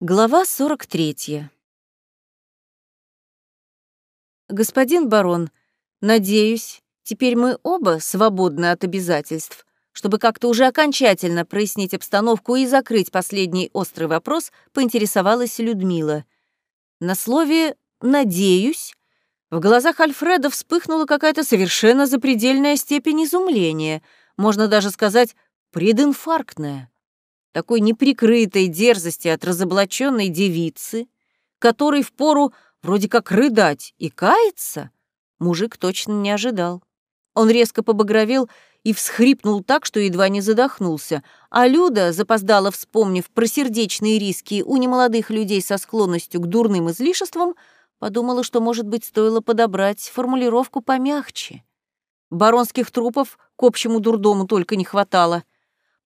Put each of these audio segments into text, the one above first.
Глава 43. Господин барон, надеюсь, теперь мы оба свободны от обязательств. Чтобы как-то уже окончательно прояснить обстановку и закрыть последний острый вопрос, поинтересовалась Людмила. На слове «надеюсь» в глазах Альфреда вспыхнула какая-то совершенно запредельная степень изумления, можно даже сказать, прединфарктная такой неприкрытой дерзости от разоблаченной девицы, которой впору вроде как рыдать и каяться, мужик точно не ожидал. Он резко побагровел и всхрипнул так, что едва не задохнулся, а Люда, запоздала вспомнив про сердечные риски у немолодых людей со склонностью к дурным излишествам, подумала, что, может быть, стоило подобрать формулировку помягче. Баронских трупов к общему дурдому только не хватало —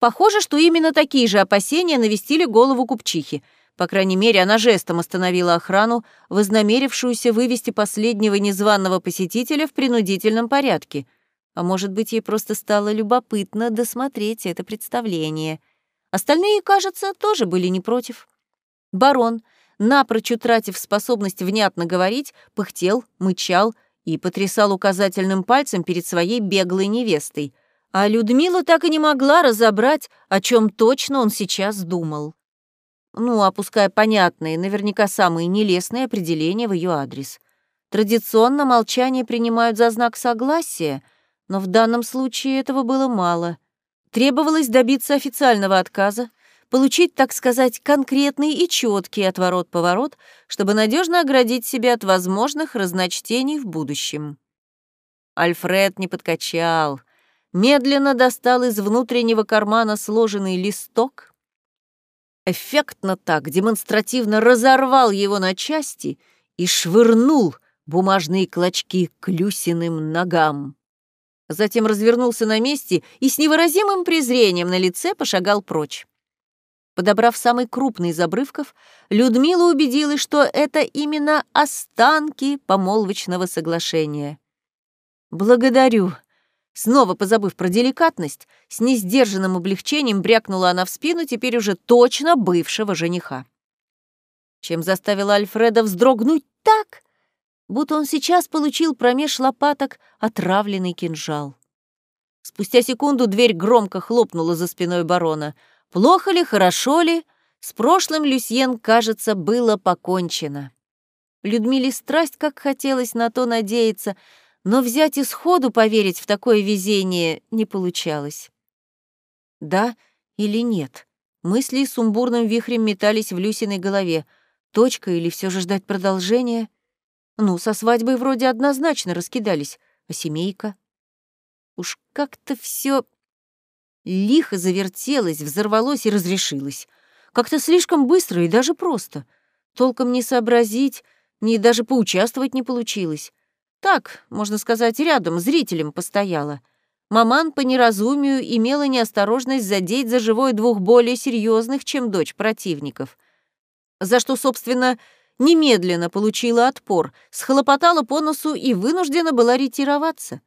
Похоже, что именно такие же опасения навестили голову купчихи. По крайней мере, она жестом остановила охрану, вознамерившуюся вывести последнего незваного посетителя в принудительном порядке. А может быть, ей просто стало любопытно досмотреть это представление. Остальные, кажется, тоже были не против. Барон, напрочь утратив способность внятно говорить, пыхтел, мычал и потрясал указательным пальцем перед своей беглой невестой — а Людмила так и не могла разобрать, о чем точно он сейчас думал. Ну, опуская понятные, наверняка самые нелестные определения в ее адрес. Традиционно молчание принимают за знак согласия, но в данном случае этого было мало. Требовалось добиться официального отказа, получить, так сказать, конкретный и четкий отворот-поворот, чтобы надежно оградить себя от возможных разночтений в будущем. Альфред не подкачал — медленно достал из внутреннего кармана сложенный листок, эффектно так, демонстративно разорвал его на части и швырнул бумажные клочки к Люсиным ногам. Затем развернулся на месте и с невыразимым презрением на лице пошагал прочь. Подобрав самый крупный из обрывков, Людмила убедилась, что это именно останки помолвочного соглашения. «Благодарю», Снова позабыв про деликатность, с несдержанным облегчением брякнула она в спину теперь уже точно бывшего жениха. Чем заставила Альфреда вздрогнуть так, будто он сейчас получил промеж лопаток отравленный кинжал. Спустя секунду дверь громко хлопнула за спиной барона. Плохо ли, хорошо ли, с прошлым Люсьен, кажется, было покончено. Людмиле страсть как хотелось на то надеяться — но взять и сходу поверить в такое везение не получалось. Да или нет? Мысли сумбурным вихрем метались в Люсиной голове. Точка или все же ждать продолжения? Ну, со свадьбой вроде однозначно раскидались, а семейка? Уж как-то все лихо завертелось, взорвалось и разрешилось. Как-то слишком быстро и даже просто. Толком не сообразить, ни даже поучаствовать не получилось. Так, можно сказать, рядом, зрителем постояла. Маман по неразумию имела неосторожность задеть за живой двух более серьезных, чем дочь противников. За что, собственно, немедленно получила отпор, схлопотала по носу и вынуждена была ретироваться.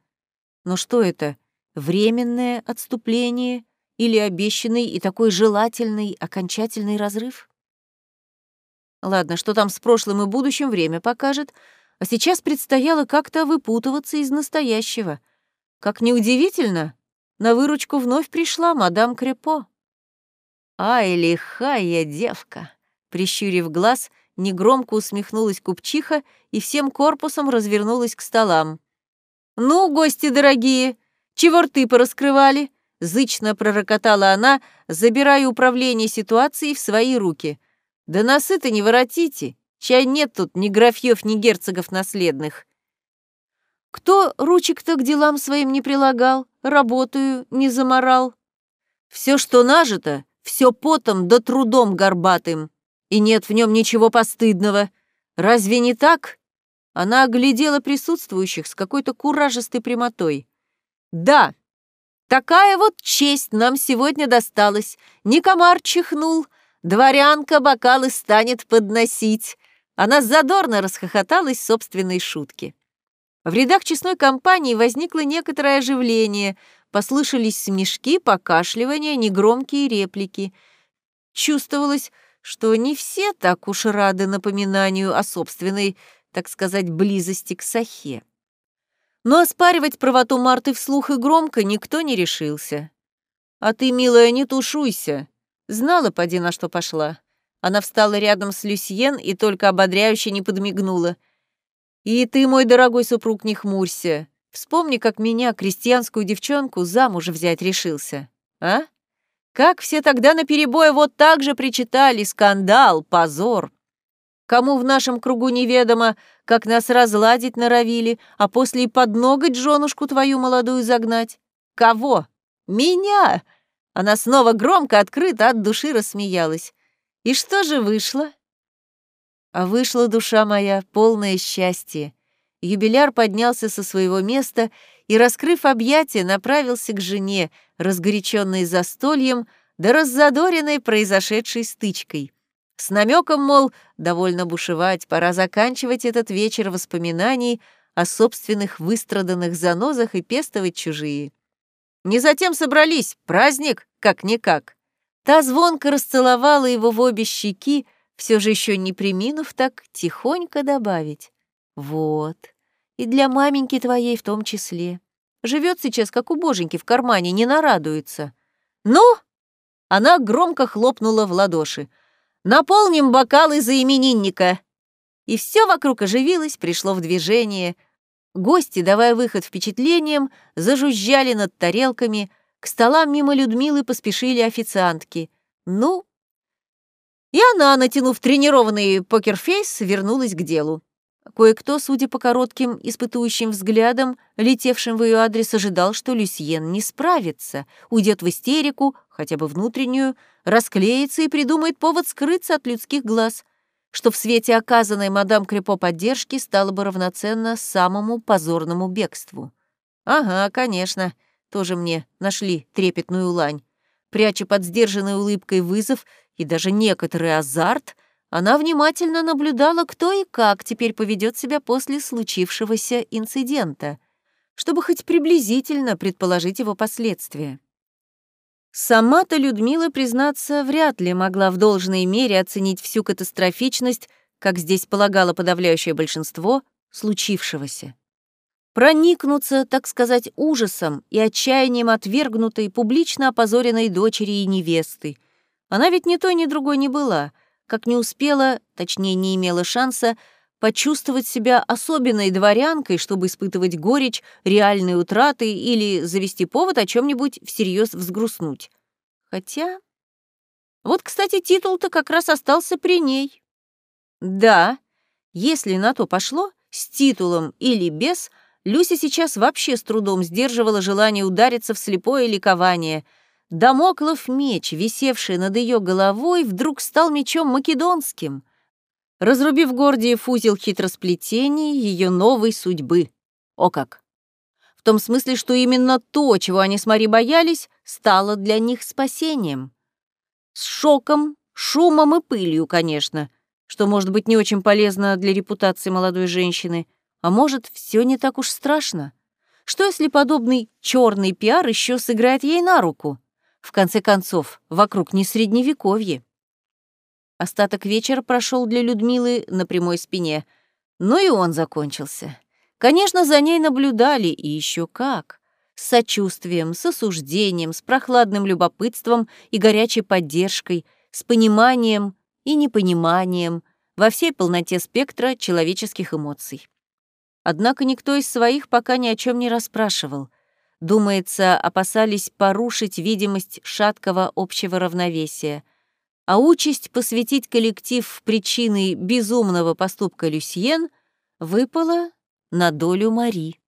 Но что это, временное отступление или обещанный и такой желательный окончательный разрыв? Ладно, что там с прошлым и будущим время покажет — а сейчас предстояло как-то выпутываться из настоящего. Как неудивительно, на выручку вновь пришла мадам Крепо. «Ай, лихая девка!» Прищурив глаз, негромко усмехнулась купчиха и всем корпусом развернулась к столам. «Ну, гости дорогие, чего рты пораскрывали?» Зычно пророкотала она, забирая управление ситуацией в свои руки. «Да носы-то не воротите, Чай нет тут ни графьев, ни герцогов наследных. Кто ручек-то к делам своим не прилагал, работаю, не заморал? Все, что нажито, все потом да трудом горбатым, и нет в нем ничего постыдного. Разве не так? Она оглядела присутствующих с какой-то куражистой прямотой. Да, такая вот честь нам сегодня досталась. Не комар чихнул, дворянка бокалы станет подносить, она задорно расхохоталась собственной шутки. В рядах честной компании возникло некоторое оживление, послышались смешки, покашливания, негромкие реплики. Чувствовалось, что не все так уж рады напоминанию о собственной, так сказать, близости к Сахе. Но оспаривать правоту Марты вслух и громко никто не решился. «А ты, милая, не тушуйся. Знала, поди, на что пошла». Она встала рядом с Люсьен и только ободряюще не подмигнула. «И ты, мой дорогой супруг, не хмурься. Вспомни, как меня, крестьянскую девчонку, замуж взять решился. А? Как все тогда наперебой вот так же причитали скандал, позор. Кому в нашем кругу неведомо, как нас разладить норовили, а после и под ноготь женушку твою молодую загнать? Кого? Меня!» Она снова громко, открыто от души рассмеялась. «И что же вышло?» А вышла душа моя, полное счастье. Юбиляр поднялся со своего места и, раскрыв объятия, направился к жене, разгоряченной застольем, да раззадоренной произошедшей стычкой. С намеком, мол, довольно бушевать, пора заканчивать этот вечер воспоминаний о собственных выстраданных занозах и пестовать чужие. Не затем собрались, праздник, как-никак. Та звонко расцеловала его в обе щеки, все же еще не приминув так тихонько добавить. Вот, и для маменьки твоей в том числе. Живет сейчас, как у боженьки, в кармане, не нарадуется. Ну? Она громко хлопнула в ладоши. Наполним бокалы за именинника. И все вокруг оживилось, пришло в движение. Гости, давая выход впечатлениям, зажужжали над тарелками, к столам мимо Людмилы поспешили официантки. Ну, и она, натянув тренированный покерфейс, вернулась к делу. Кое-кто, судя по коротким испытующим взглядам, летевшим в ее адрес, ожидал, что Люсьен не справится, уйдет в истерику, хотя бы внутреннюю, расклеится и придумает повод скрыться от людских глаз, что в свете оказанной мадам Крепо поддержки стало бы равноценно самому позорному бегству. Ага, конечно, тоже мне нашли трепетную лань. Пряча под сдержанной улыбкой вызов и даже некоторый азарт — она внимательно наблюдала, кто и как теперь поведет себя после случившегося инцидента, чтобы хоть приблизительно предположить его последствия. Сама-то Людмила, признаться, вряд ли могла в должной мере оценить всю катастрофичность, как здесь полагало подавляющее большинство, случившегося. Проникнуться, так сказать, ужасом и отчаянием отвергнутой, публично опозоренной дочери и невесты. Она ведь ни той, ни другой не была — как не успела, точнее, не имела шанса, почувствовать себя особенной дворянкой, чтобы испытывать горечь, реальные утраты или завести повод о чем нибудь всерьез взгрустнуть. Хотя... Вот, кстати, титул-то как раз остался при ней. Да, если на то пошло, с титулом или без, Люся сейчас вообще с трудом сдерживала желание удариться в слепое ликование — Дамоклов меч, висевший над ее головой, вдруг стал мечом македонским, разрубив Гордиев узел хитросплетений ее новой судьбы. О как! В том смысле, что именно то, чего они с Мари боялись, стало для них спасением. С шоком, шумом и пылью, конечно, что может быть не очень полезно для репутации молодой женщины, а может, все не так уж страшно. Что если подобный черный пиар еще сыграет ей на руку? В конце концов, вокруг не средневековье. Остаток вечера прошел для Людмилы на прямой спине, но и он закончился. Конечно, за ней наблюдали, и еще как. С сочувствием, с осуждением, с прохладным любопытством и горячей поддержкой, с пониманием и непониманием, во всей полноте спектра человеческих эмоций. Однако никто из своих пока ни о чем не расспрашивал. Думается, опасались порушить видимость шаткого общего равновесия. А участь посвятить коллектив в причины безумного поступка Люсьен выпала на долю Мари.